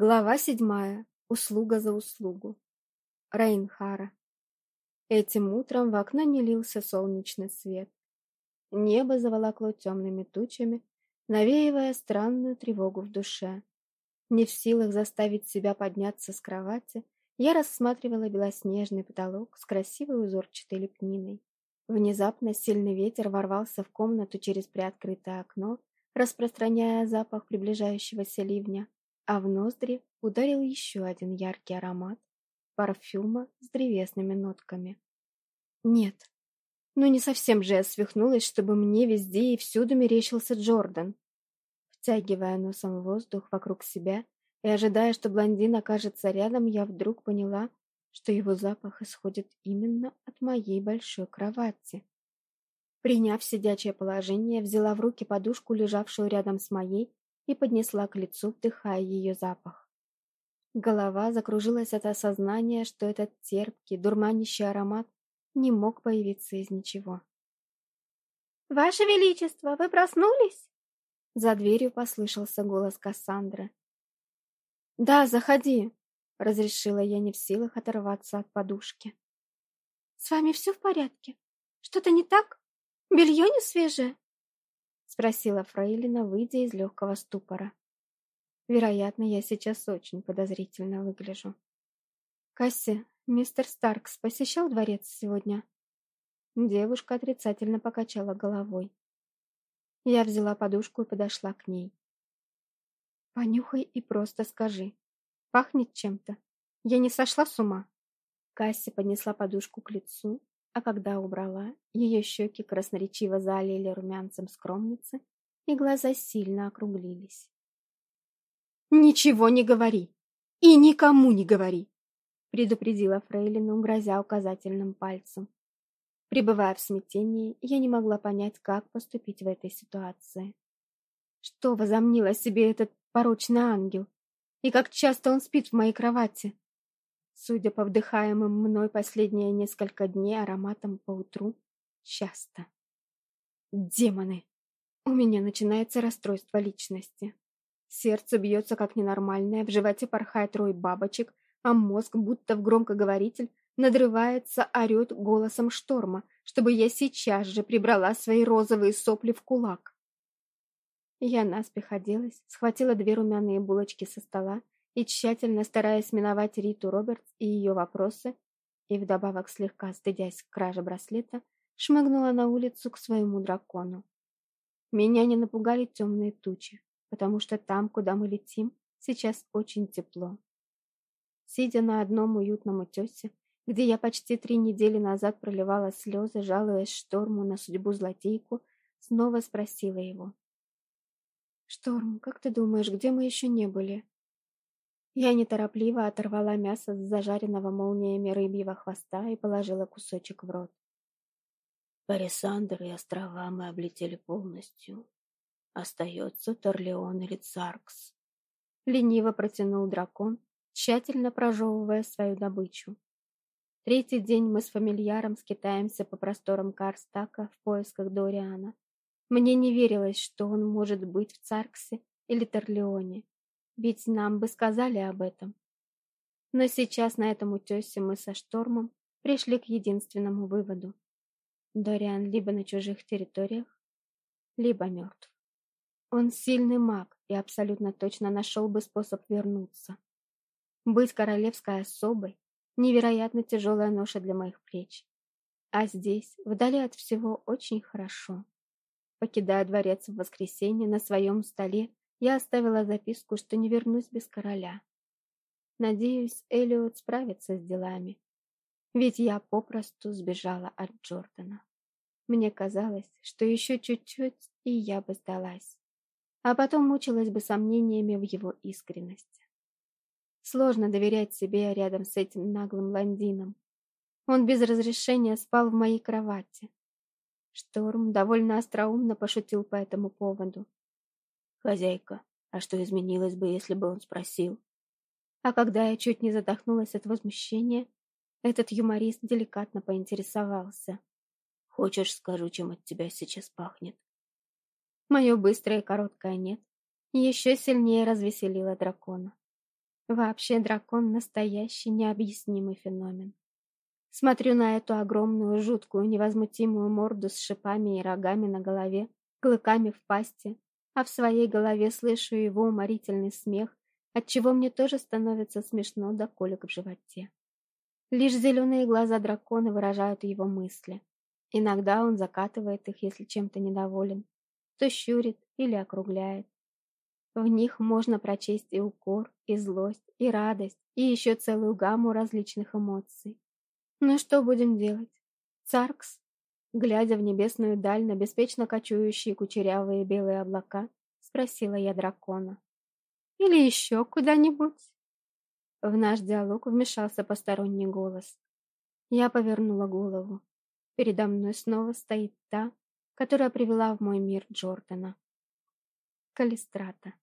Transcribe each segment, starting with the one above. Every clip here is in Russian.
Глава седьмая. Услуга за услугу. Рейнхара. Этим утром в окно не лился солнечный свет. Небо заволокло темными тучами, навеивая странную тревогу в душе. Не в силах заставить себя подняться с кровати, я рассматривала белоснежный потолок с красивой узорчатой лепниной. Внезапно сильный ветер ворвался в комнату через приоткрытое окно, распространяя запах приближающегося ливня а в ноздри ударил еще один яркий аромат парфюма с древесными нотками. Нет, ну не совсем же я свихнулась, чтобы мне везде и всюду мерещился Джордан. Втягивая носом воздух вокруг себя и ожидая, что блондин окажется рядом, я вдруг поняла, что его запах исходит именно от моей большой кровати. Приняв сидячее положение, взяла в руки подушку, лежавшую рядом с моей, и поднесла к лицу, вдыхая ее запах. Голова закружилась от осознания, что этот терпкий, дурманящий аромат не мог появиться из ничего. «Ваше Величество, вы проснулись?» За дверью послышался голос Кассандры. «Да, заходи», — разрешила я не в силах оторваться от подушки. «С вами все в порядке? Что-то не так? Белье не свежее?» Спросила Фрейлина, выйдя из легкого ступора. Вероятно, я сейчас очень подозрительно выгляжу. Касси, мистер Старкс посещал дворец сегодня? Девушка отрицательно покачала головой. Я взяла подушку и подошла к ней. Понюхай и просто скажи. Пахнет чем-то. Я не сошла с ума. Касси поднесла подушку к лицу а когда убрала, ее щеки красноречиво залили румянцем скромницы, и глаза сильно округлились. «Ничего не говори! И никому не говори!» предупредила Фрейлину, грозя указательным пальцем. Пребывая в смятении, я не могла понять, как поступить в этой ситуации. Что возомнил о себе этот порочный ангел? И как часто он спит в моей кровати? Судя по вдыхаемым мной последние несколько дней ароматам по утру, часто. Демоны! У меня начинается расстройство личности. Сердце бьется как ненормальное, в животе порхает рой бабочек, а мозг, будто в громкоговоритель, надрывается, орет голосом шторма, чтобы я сейчас же прибрала свои розовые сопли в кулак. Я наспех оделась, схватила две румяные булочки со стола и тщательно стараясь миновать Риту Робертс и ее вопросы, и вдобавок слегка стыдясь кражи браслета, шмыгнула на улицу к своему дракону. Меня не напугали темные тучи, потому что там, куда мы летим, сейчас очень тепло. Сидя на одном уютном утесе, где я почти три недели назад проливала слезы, жалуясь шторму на судьбу злотейку, снова спросила его. «Шторм, как ты думаешь, где мы еще не были?» Я неторопливо оторвала мясо с зажаренного молниями рыбьего хвоста и положила кусочек в рот. Парисандр и острова мы облетели полностью. Остается Торлеон или Царкс. Лениво протянул дракон, тщательно прожевывая свою добычу. Третий день мы с фамильяром скитаемся по просторам Карстака в поисках Дориана. Мне не верилось, что он может быть в Царксе или Торлеоне. Ведь нам бы сказали об этом. Но сейчас на этом утесе мы со Штормом пришли к единственному выводу. Дориан либо на чужих территориях, либо мертв. Он сильный маг и абсолютно точно нашел бы способ вернуться. Быть королевской особой – невероятно тяжелая ноша для моих плеч. А здесь, вдали от всего, очень хорошо. Покидая дворец в воскресенье, на своем столе я оставила записку, что не вернусь без короля. Надеюсь, Элиот справится с делами. Ведь я попросту сбежала от Джордана. Мне казалось, что еще чуть-чуть, и я бы сдалась. А потом мучилась бы сомнениями в его искренности. Сложно доверять себе рядом с этим наглым блондином. Он без разрешения спал в моей кровати. Шторм довольно остроумно пошутил по этому поводу. Хозяйка, а что изменилось бы, если бы он спросил? А когда я чуть не задохнулась от возмущения, этот юморист деликатно поинтересовался. Хочешь, скажу, чем от тебя сейчас пахнет? Мое быстрое и короткое «нет» еще сильнее развеселило дракона. Вообще дракон — настоящий необъяснимый феномен. Смотрю на эту огромную, жуткую, невозмутимую морду с шипами и рогами на голове, клыками в пасти, а в своей голове слышу его уморительный смех, отчего мне тоже становится смешно до колик в животе. Лишь зеленые глаза дракона выражают его мысли. Иногда он закатывает их, если чем-то недоволен, то щурит или округляет. В них можно прочесть и укор, и злость, и радость, и еще целую гамму различных эмоций. Ну что будем делать? Царкс, глядя в небесную даль на беспечно кочующие кучерявые белые облака, спросила я дракона. Или еще куда-нибудь? В наш диалог вмешался посторонний голос. Я повернула голову. Передо мной снова стоит та, которая привела в мой мир Джордана. Калистрата.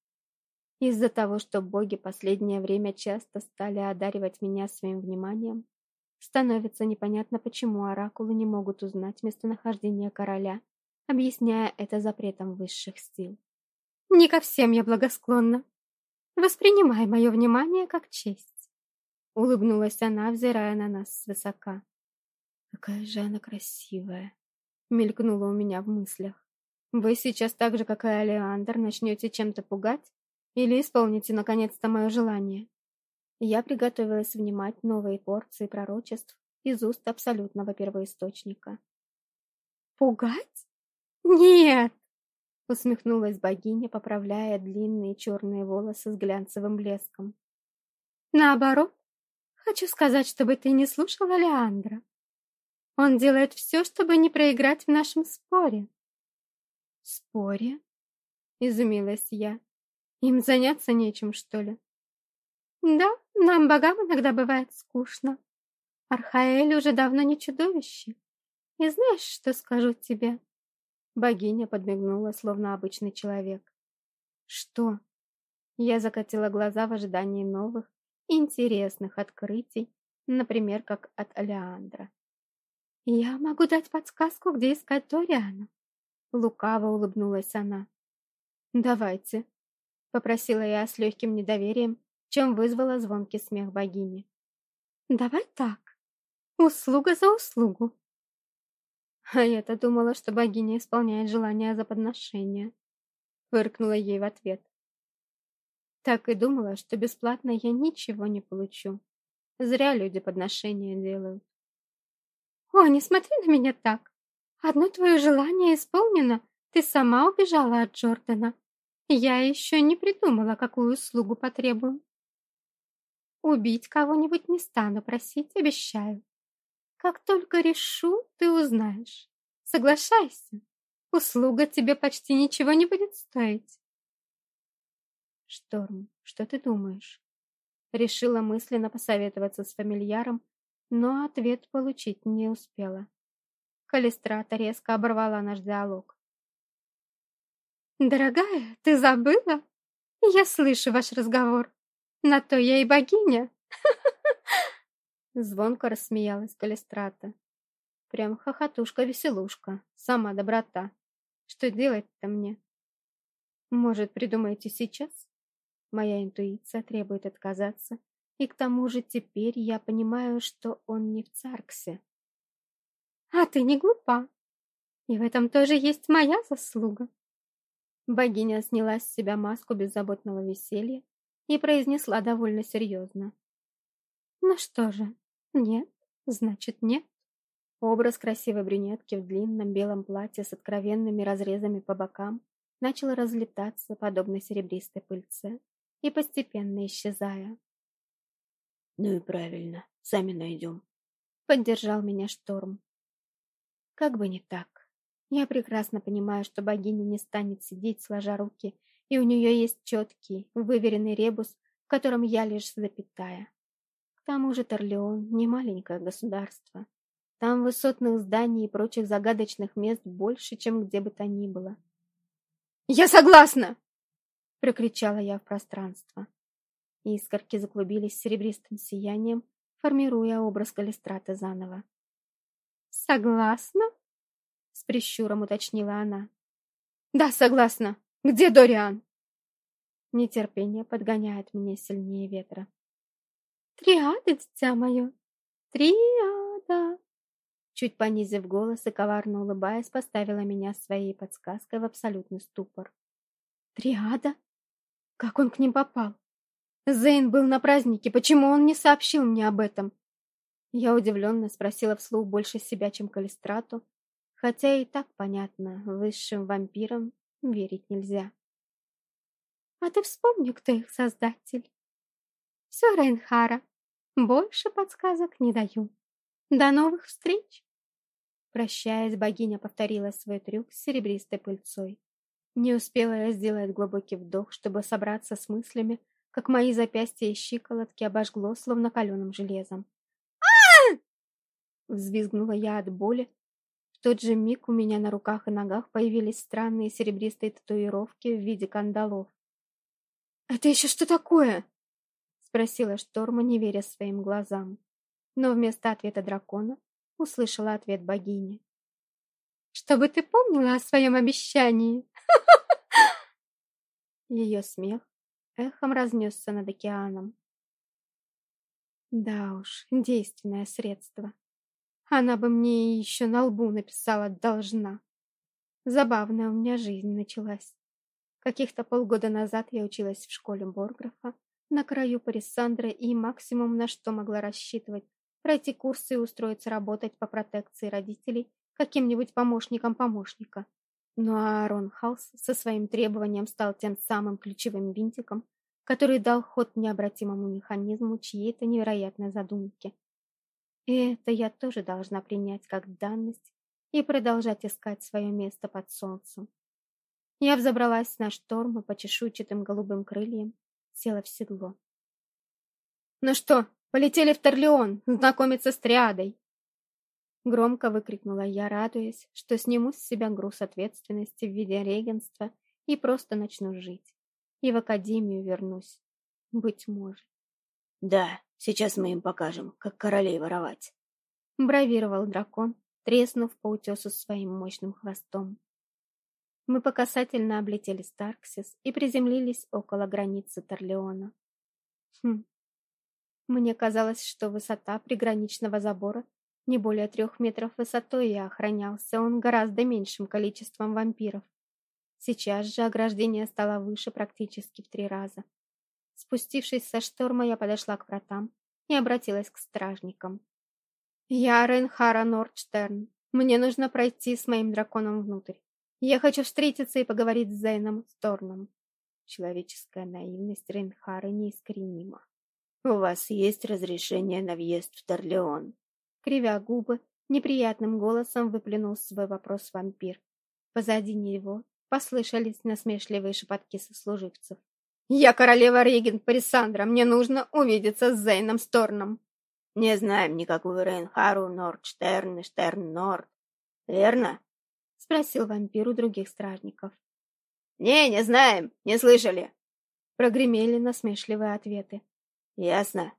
Из-за того, что боги последнее время часто стали одаривать меня своим вниманием, становится непонятно, почему оракулы не могут узнать местонахождение короля, объясняя это запретом высших сил. «Не ко всем я благосклонна. Воспринимай мое внимание как честь», — улыбнулась она, взирая на нас свысока. «Какая же она красивая!» — мелькнула у меня в мыслях. «Вы сейчас так же, как и Алеандр, начнете чем-то пугать или исполните, наконец-то, мое желание?» Я приготовилась внимать новые порции пророчеств из уст абсолютного первоисточника. «Пугать? Нет!» — усмехнулась богиня, поправляя длинные черные волосы с глянцевым блеском. «Наоборот, хочу сказать, чтобы ты не слушала Леандра. Он делает все, чтобы не проиграть в нашем споре. Споре? Изумилась я. Им заняться нечем, что ли? Да, нам, богам, иногда бывает скучно. Архаэль уже давно не чудовище. И знаешь, что скажу тебе? Богиня подмигнула, словно обычный человек. Что? Я закатила глаза в ожидании новых, интересных открытий, например, как от Алеандра. «Я могу дать подсказку, где искать Ториана». Лукаво улыбнулась она. «Давайте», — попросила я с легким недоверием, чем вызвала звонкий смех богини. «Давай так. Услуга за услугу». А я-то думала, что богиня исполняет желание за подношение. Фыркнула ей в ответ. Так и думала, что бесплатно я ничего не получу. Зря люди подношения делают. «О, не смотри на меня так! Одно твое желание исполнено, ты сама убежала от Джордана. Я еще не придумала, какую услугу потребую. Убить кого-нибудь не стану просить, обещаю. Как только решу, ты узнаешь. Соглашайся, услуга тебе почти ничего не будет стоить. Шторм, что ты думаешь? Решила мысленно посоветоваться с фамильяром, но ответ получить не успела. Калистрата резко оборвала наш диалог. «Дорогая, ты забыла? Я слышу ваш разговор. На то я и богиня!» Звонко рассмеялась Калистрата. Прям хохотушка-веселушка, сама доброта. Что делать-то мне? Может, придумаете сейчас? Моя интуиция требует отказаться и к тому же теперь я понимаю, что он не в Царксе. А ты не глупа. И в этом тоже есть моя заслуга. Богиня сняла с себя маску беззаботного веселья и произнесла довольно серьезно. Ну что же, нет, значит нет. Образ красивой брюнетки в длинном белом платье с откровенными разрезами по бокам начал разлетаться, подобно серебристой пыльце, и постепенно исчезая. Ну и правильно, сами найдем. Поддержал меня шторм. Как бы не так. Я прекрасно понимаю, что богиня не станет сидеть, сложа руки, и у нее есть четкий, выверенный ребус, в котором я лишь запятая. К тому же Торлеон не маленькое государство. Там высотных зданий и прочих загадочных мест больше, чем где бы то ни было. «Я согласна!» — прокричала я в пространство. Искорки заклубились серебристым сиянием, формируя образ Калистрата заново. «Согласна?» — с прищуром уточнила она. «Да, согласна. Где Дориан?» Нетерпение подгоняет меня сильнее ветра. Триада, дитя мое, триада. Чуть понизив голос и коварно улыбаясь, поставила меня своей подсказкой в абсолютный ступор. Триада? Как он к ним попал? Зейн был на празднике, почему он не сообщил мне об этом? Я удивленно спросила вслух больше себя, чем Калистрату, хотя и так понятно, высшим вампирам верить нельзя. А ты вспомни, кто их создатель. Все, Рейнхара, больше подсказок не даю. До новых встреч! Прощаясь, богиня повторила свой трюк с серебристой пыльцой. Не успела я сделать глубокий вдох, чтобы собраться с мыслями, как мои запястья и щиколотки обожгло, словно каленым железом. а Взвизгнула я от боли. Тот же миг у меня на руках и ногах появились странные серебристые татуировки в виде кандалов. «Это еще что такое?» Спросила Шторма, не веря своим глазам. Но вместо ответа дракона услышала ответ богини. «Чтобы ты помнила о своем обещании!» Ее смех эхом разнесся над океаном. Да уж, действенное средство. Она бы мне еще на лбу написала «должна». Забавная у меня жизнь началась. Каких-то полгода назад я училась в школе Борграфа, на краю Парисандры, и максимум, на что могла рассчитывать, пройти курсы и устроиться работать по протекции родителей каким-нибудь помощником помощника. Ну а Аарон Халс со своим требованием стал тем самым ключевым винтиком, который дал ход необратимому механизму чьей-то невероятной задумки. Это я тоже должна принять как данность и продолжать искать свое место под солнцем. Я взобралась на шторм и по чешуйчатым голубым крыльям села в седло. «Ну что, полетели в Торлеон знакомиться с триадой!» Громко выкрикнула я, радуясь, что сниму с себя груз ответственности в виде регенства и просто начну жить. И в академию вернусь. Быть может. «Да, сейчас мы им покажем, как королей воровать!» Бравировал дракон, треснув по утесу своим мощным хвостом. Мы по касательно облетели Старксис и приземлились около границы Торлеона. Хм. Мне казалось, что высота приграничного забора не более трех метров высотой, и охранялся он гораздо меньшим количеством вампиров. Сейчас же ограждение стало выше практически в три раза. Спустившись со шторма, я подошла к вратам и обратилась к стражникам. «Я Рейнхара Нордштерн. Мне нужно пройти с моим драконом внутрь. Я хочу встретиться и поговорить с Зейном Сторном. Человеческая наивность Рейнхара неискоренима. У вас есть разрешение на въезд в Торлеон? Кривя губы, неприятным голосом выплюнул свой вопрос вампир. Позади него послышались насмешливые шепотки сослуживцев. «Я королева Регент Парисандра, мне нужно увидеться с Зейном Сторном!» «Не знаем никакого Рейнхару Нордштерн и Штерн Норд, верно?» — спросил вампир у других стражников. «Не, не знаем, не слышали!» Прогремели насмешливые ответы. «Ясно.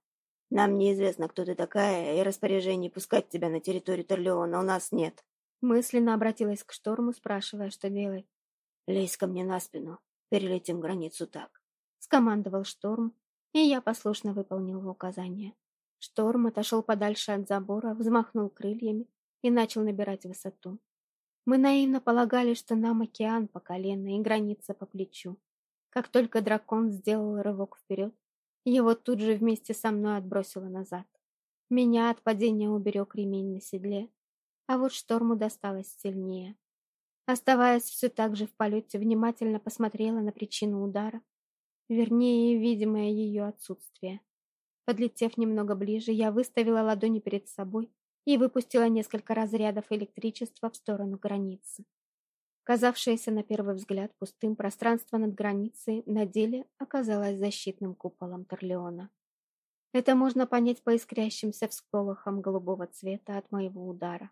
Нам неизвестно, кто ты такая, и распоряжений пускать тебя на территорию Торлеона у нас нет». Мысленно обратилась к Шторму, спрашивая, что делать. «Лезь ко мне на спину. Перелетим границу так», — скомандовал Шторм, и я послушно выполнила указание. Шторм отошел подальше от забора, взмахнул крыльями и начал набирать высоту. Мы наивно полагали, что нам океан по колено и граница по плечу. Как только дракон сделал рывок вперед, его тут же вместе со мной отбросило назад. Меня от падения уберег ремень на седле, а вот шторму досталось сильнее. Оставаясь все так же в полете, внимательно посмотрела на причину удара, вернее, видимое ее отсутствие. Подлетев немного ближе, я выставила ладони перед собой и выпустила несколько разрядов электричества в сторону границы. Казавшееся на первый взгляд пустым пространство над границей на деле оказалось защитным куполом Торлеона. Это можно понять по искрящимся всполохам голубого цвета от моего удара.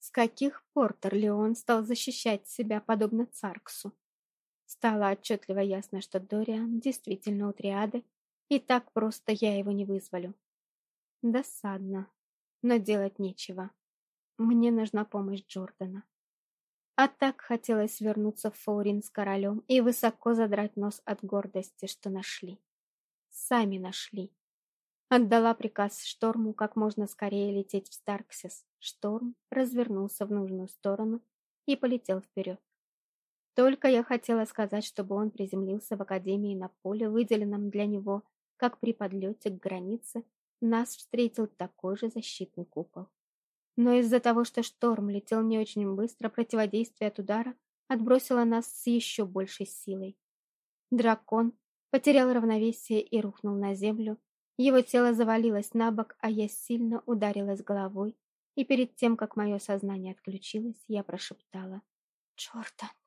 С каких пор Торлеон стал защищать себя подобно Царксу? Стало отчетливо ясно, что Дориан действительно у триады, и так просто я его не вызволю. Досадно но делать нечего. Мне нужна помощь Джордана. А так хотелось вернуться в Фаурин с королем и высоко задрать нос от гордости, что нашли. Сами нашли. Отдала приказ Шторму как можно скорее лететь в Старксис. Шторм развернулся в нужную сторону и полетел вперед. Только я хотела сказать, чтобы он приземлился в Академии на поле, выделенном для него, как при подлете к границе, нас встретил такой же защитный купол. Но из-за того, что шторм летел не очень быстро, противодействие от удара отбросило нас с еще большей силой. Дракон потерял равновесие и рухнул на землю. Его тело завалилось на бок, а я сильно ударилась головой, и перед тем, как мое сознание отключилось, я прошептала «Джордан».